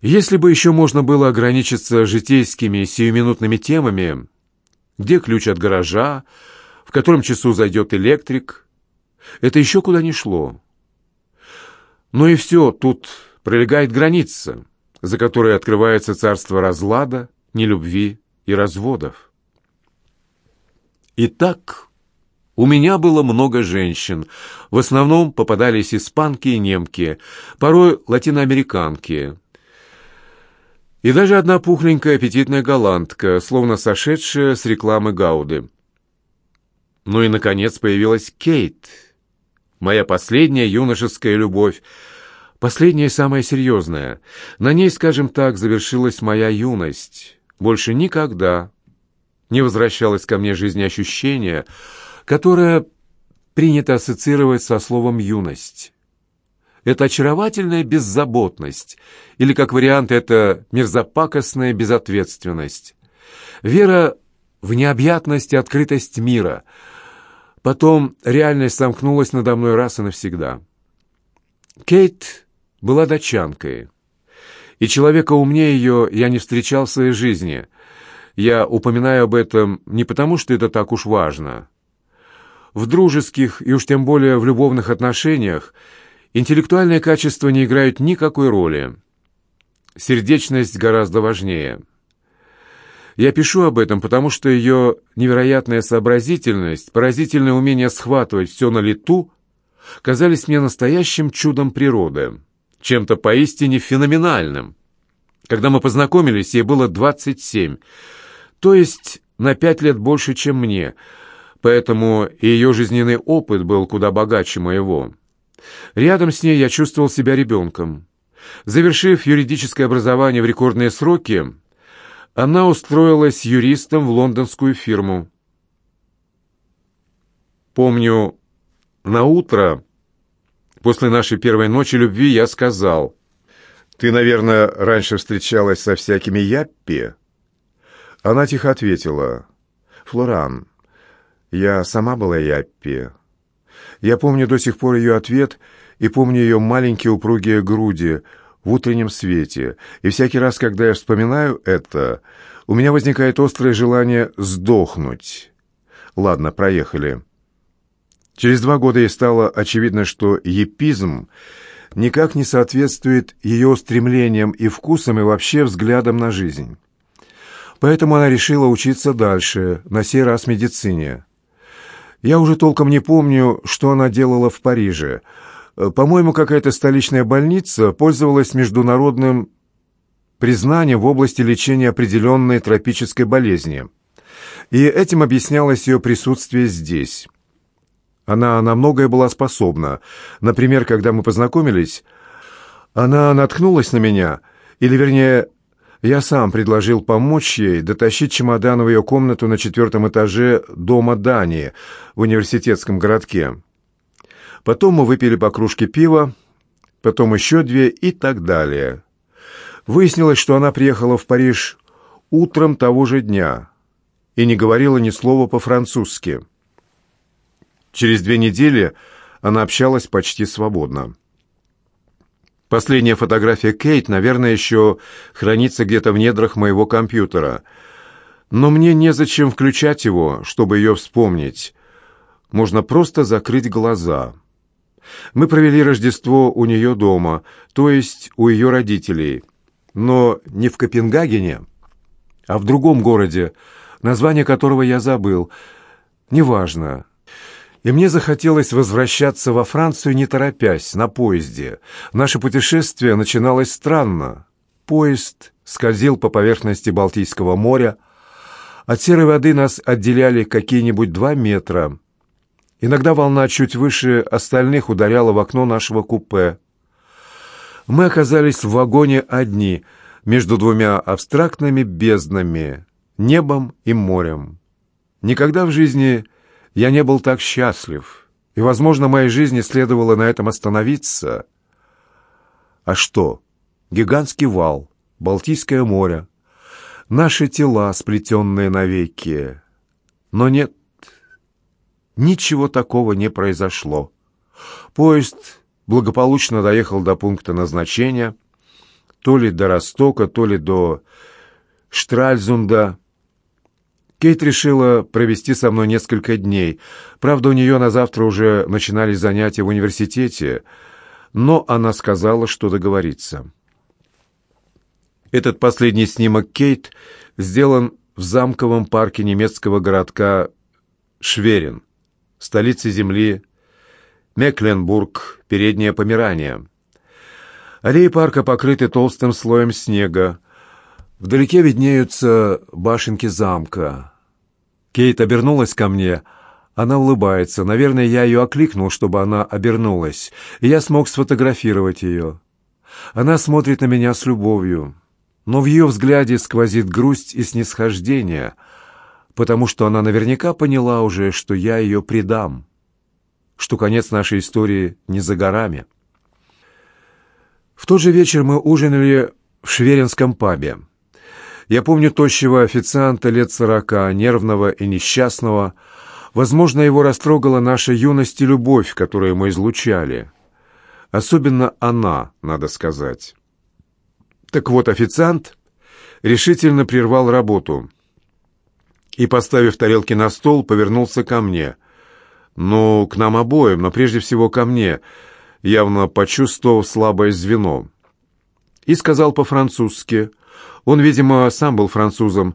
Если бы еще можно было ограничиться житейскими сиюминутными темами, где ключ от гаража, в котором часу зайдет электрик, это еще куда ни шло. Но и все, тут пролегает граница, за которой открывается царство разлада, нелюбви и разводов. Итак, у меня было много женщин. В основном попадались испанки и немки, порой латиноамериканки. И даже одна пухленькая аппетитная голландка, словно сошедшая с рекламы Гауды. Ну и, наконец, появилась Кейт, моя последняя юношеская любовь, последняя и самая серьезная. На ней, скажем так, завершилась моя юность. Больше никогда не возвращалось ко мне жизнеощущение, которое принято ассоциировать со словом «юность». Это очаровательная беззаботность, или, как вариант, это мерзопакостная безответственность. Вера в необъятность и открытость мира. Потом реальность сомкнулась надо мной раз и навсегда. Кейт была датчанкой, и человека умнее ее я не встречал в своей жизни — я упоминаю об этом не потому, что это так уж важно. В дружеских и уж тем более в любовных отношениях интеллектуальные качества не играют никакой роли. Сердечность гораздо важнее. Я пишу об этом, потому что ее невероятная сообразительность, поразительное умение схватывать все на лету казались мне настоящим чудом природы, чем-то поистине феноменальным. Когда мы познакомились, ей было 27, то есть на пять лет больше, чем мне, поэтому ее жизненный опыт был куда богаче моего. Рядом с ней я чувствовал себя ребенком. Завершив юридическое образование в рекордные сроки, она устроилась юристом в лондонскую фирму. Помню, на утро после нашей первой ночи любви я сказал, «Ты, наверное, раньше встречалась со всякими яппи?» Она тихо ответила. «Флоран, я сама была Яппи. Я помню до сих пор ее ответ и помню ее маленькие упругие груди в утреннем свете. И всякий раз, когда я вспоминаю это, у меня возникает острое желание сдохнуть. Ладно, проехали». Через два года ей стало очевидно, что епизм никак не соответствует ее стремлениям и вкусам и вообще взглядам на жизнь. Поэтому она решила учиться дальше, на сей раз медицине. Я уже толком не помню, что она делала в Париже. По-моему, какая-то столичная больница пользовалась международным признанием в области лечения определенной тропической болезни. И этим объяснялось ее присутствие здесь. Она на многое была способна. Например, когда мы познакомились, она наткнулась на меня, или, вернее, я сам предложил помочь ей дотащить чемодан в ее комнату на четвертом этаже дома Дани в университетском городке. Потом мы выпили по кружке пива, потом еще две и так далее. Выяснилось, что она приехала в Париж утром того же дня и не говорила ни слова по-французски. Через две недели она общалась почти свободно. Последняя фотография Кейт, наверное, еще хранится где-то в недрах моего компьютера. Но мне незачем включать его, чтобы ее вспомнить. Можно просто закрыть глаза. Мы провели Рождество у нее дома, то есть у ее родителей. Но не в Копенгагене, а в другом городе, название которого я забыл. Неважно и мне захотелось возвращаться во Францию не торопясь, на поезде. Наше путешествие начиналось странно. Поезд скользил по поверхности Балтийского моря. От серой воды нас отделяли какие-нибудь два метра. Иногда волна чуть выше остальных ударяла в окно нашего купе. Мы оказались в вагоне одни, между двумя абстрактными безднами, небом и морем. Никогда в жизни я не был так счастлив, и, возможно, моей жизни следовало на этом остановиться. А что? Гигантский вал, Балтийское море, наши тела, сплетенные навеки. Но нет, ничего такого не произошло. Поезд благополучно доехал до пункта назначения. то ли до Ростока, то ли до Штральзунда. Кейт решила провести со мной несколько дней. Правда, у нее на завтра уже начинались занятия в университете, но она сказала, что договорится. Этот последний снимок Кейт сделан в замковом парке немецкого городка Шверин, столице земли Мекленбург, передняя Померания. Аллеи парка покрыты толстым слоем снега. Вдалеке виднеются башенки замка. Кейт обернулась ко мне. Она улыбается. Наверное, я ее окликнул, чтобы она обернулась. И я смог сфотографировать ее. Она смотрит на меня с любовью. Но в ее взгляде сквозит грусть и снисхождение, потому что она наверняка поняла уже, что я ее предам, что конец нашей истории не за горами. В тот же вечер мы ужинали в шверинском пабе. Я помню тощего официанта лет сорока, нервного и несчастного. Возможно, его растрогала наша юность и любовь, которую мы излучали. Особенно она, надо сказать. Так вот, официант решительно прервал работу и, поставив тарелки на стол, повернулся ко мне. Ну, к нам обоим, но прежде всего ко мне — явно почувствовав слабое звено. И сказал по-французски. Он, видимо, сам был французом,